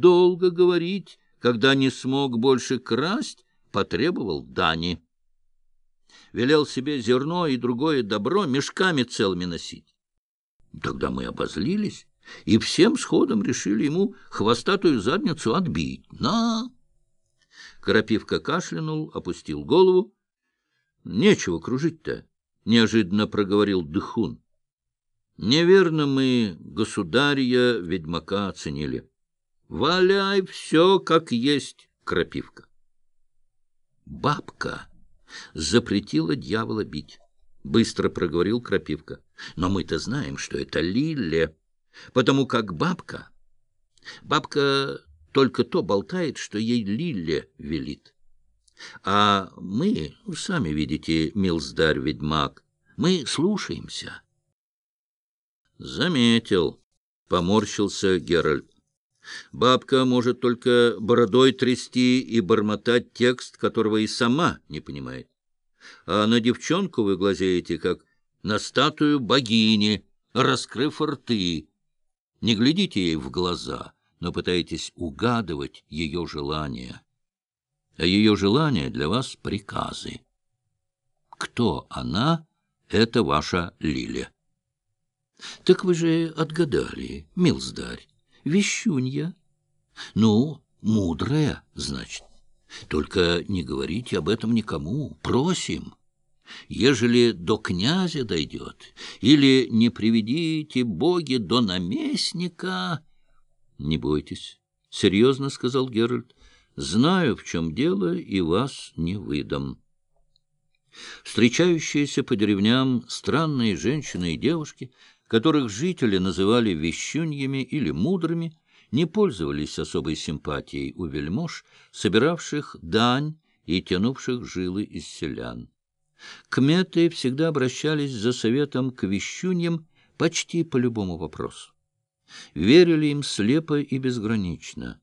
долго говорить, когда не смог больше красть, потребовал дани. Велел себе зерно и другое добро мешками целыми носить. Тогда мы обозлились и всем сходом решили ему хвостатую задницу отбить. На! Крапивка кашлянул, опустил голову. — Нечего кружить-то, — неожиданно проговорил Дыхун. — Неверно мы государя ведьмака оценили. Валяй все, как есть, Крапивка. Бабка запретила дьявола бить, — быстро проговорил Крапивка. Но мы-то знаем, что это Лилия потому как бабка... Бабка только то болтает, что ей Лилля велит. А мы, сами видите, милздарь-ведьмак, мы слушаемся. Заметил, поморщился Геральт. Бабка может только бородой трясти и бормотать текст, которого и сама не понимает. А на девчонку вы глазеете, как на статую богини, раскрыв рты, не глядите ей в глаза, но пытаетесь угадывать ее желания. А ее желания для вас — приказы. Кто она? Это ваша Лиля. Так вы же отгадали, милздарь, вещунья. Ну, мудрая, значит. Только не говорите об этом никому, просим. Ежели до князя дойдет, или не приведите боги до наместника... — Не бойтесь, — серьезно сказал Геральт, — знаю, в чем дело, и вас не выдам. Встречающиеся по деревням странные женщины и девушки, которых жители называли вещуньями или мудрыми, не пользовались особой симпатией у вельмож, собиравших дань и тянувших жилы из селян. Кметы всегда обращались за советом к вещуньям почти по любому вопросу. Верили им слепо и безгранично.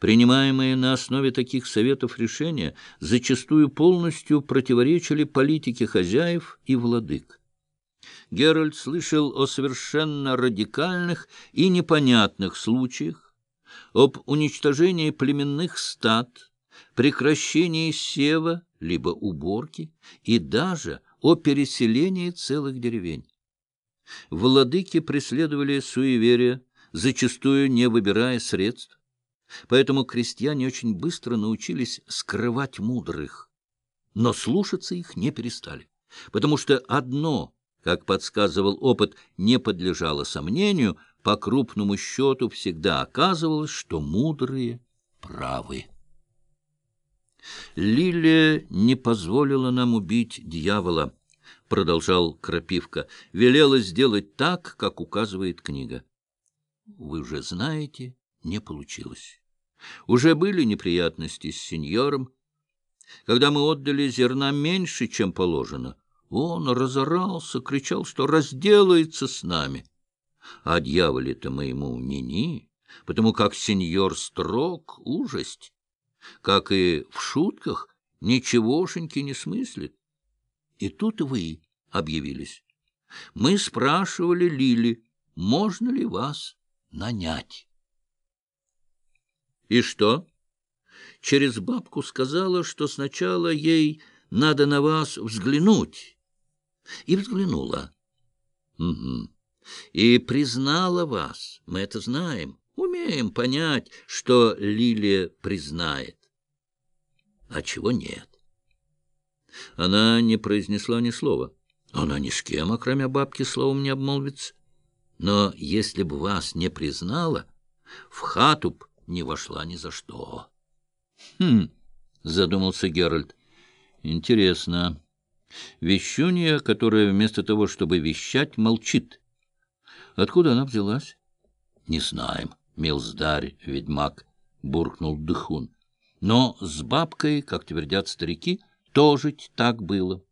Принимаемые на основе таких советов решения зачастую полностью противоречили политике хозяев и владык. Геральт слышал о совершенно радикальных и непонятных случаях, об уничтожении племенных стад, прекращении сева либо уборки и даже о переселении целых деревень. Владыки преследовали суеверия, зачастую не выбирая средств, поэтому крестьяне очень быстро научились скрывать мудрых, но слушаться их не перестали, потому что одно, как подсказывал опыт, не подлежало сомнению, по крупному счету всегда оказывалось, что мудрые правы. Лилия не позволила нам убить дьявола, — продолжал Крапивка, — велела сделать так, как указывает книга. Вы уже знаете, не получилось. Уже были неприятности с сеньором. Когда мы отдали зерна меньше, чем положено, он разорался, кричал, что разделается с нами. А дьяволе-то моему ни-ни, потому как сеньор строг, ужасть как и в шутках, ничегошеньки не смыслит. И тут вы объявились. Мы спрашивали Лили, можно ли вас нанять. И что? Через бабку сказала, что сначала ей надо на вас взглянуть. И взглянула. Угу. И признала вас, мы это знаем, умеем понять, что Лилия признает а чего нет. Она не произнесла ни слова. Она ни с кем, кроме бабки, словом не обмолвится. Но если бы вас не признала, в хату б не вошла ни за что. — Хм, — задумался Геральт, — интересно. Вещунья, которая вместо того, чтобы вещать, молчит. Откуда она взялась? — Не знаем, милздарь, ведьмак, — буркнул Дыхун. Но с бабкой, как твердят старики, тоже так было.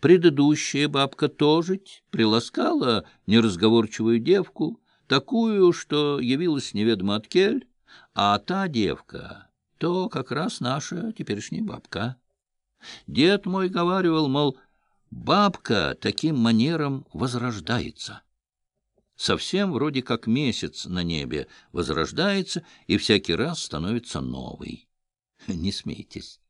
Предыдущая бабка тоже приласкала неразговорчивую девку, такую, что явилась неведомо от а та девка — то как раз наша теперешняя бабка. Дед мой говаривал, мол, бабка таким манером возрождается. совсем вроде как месяц на небе, возрождается и всякий раз становится новый. Не смейтесь.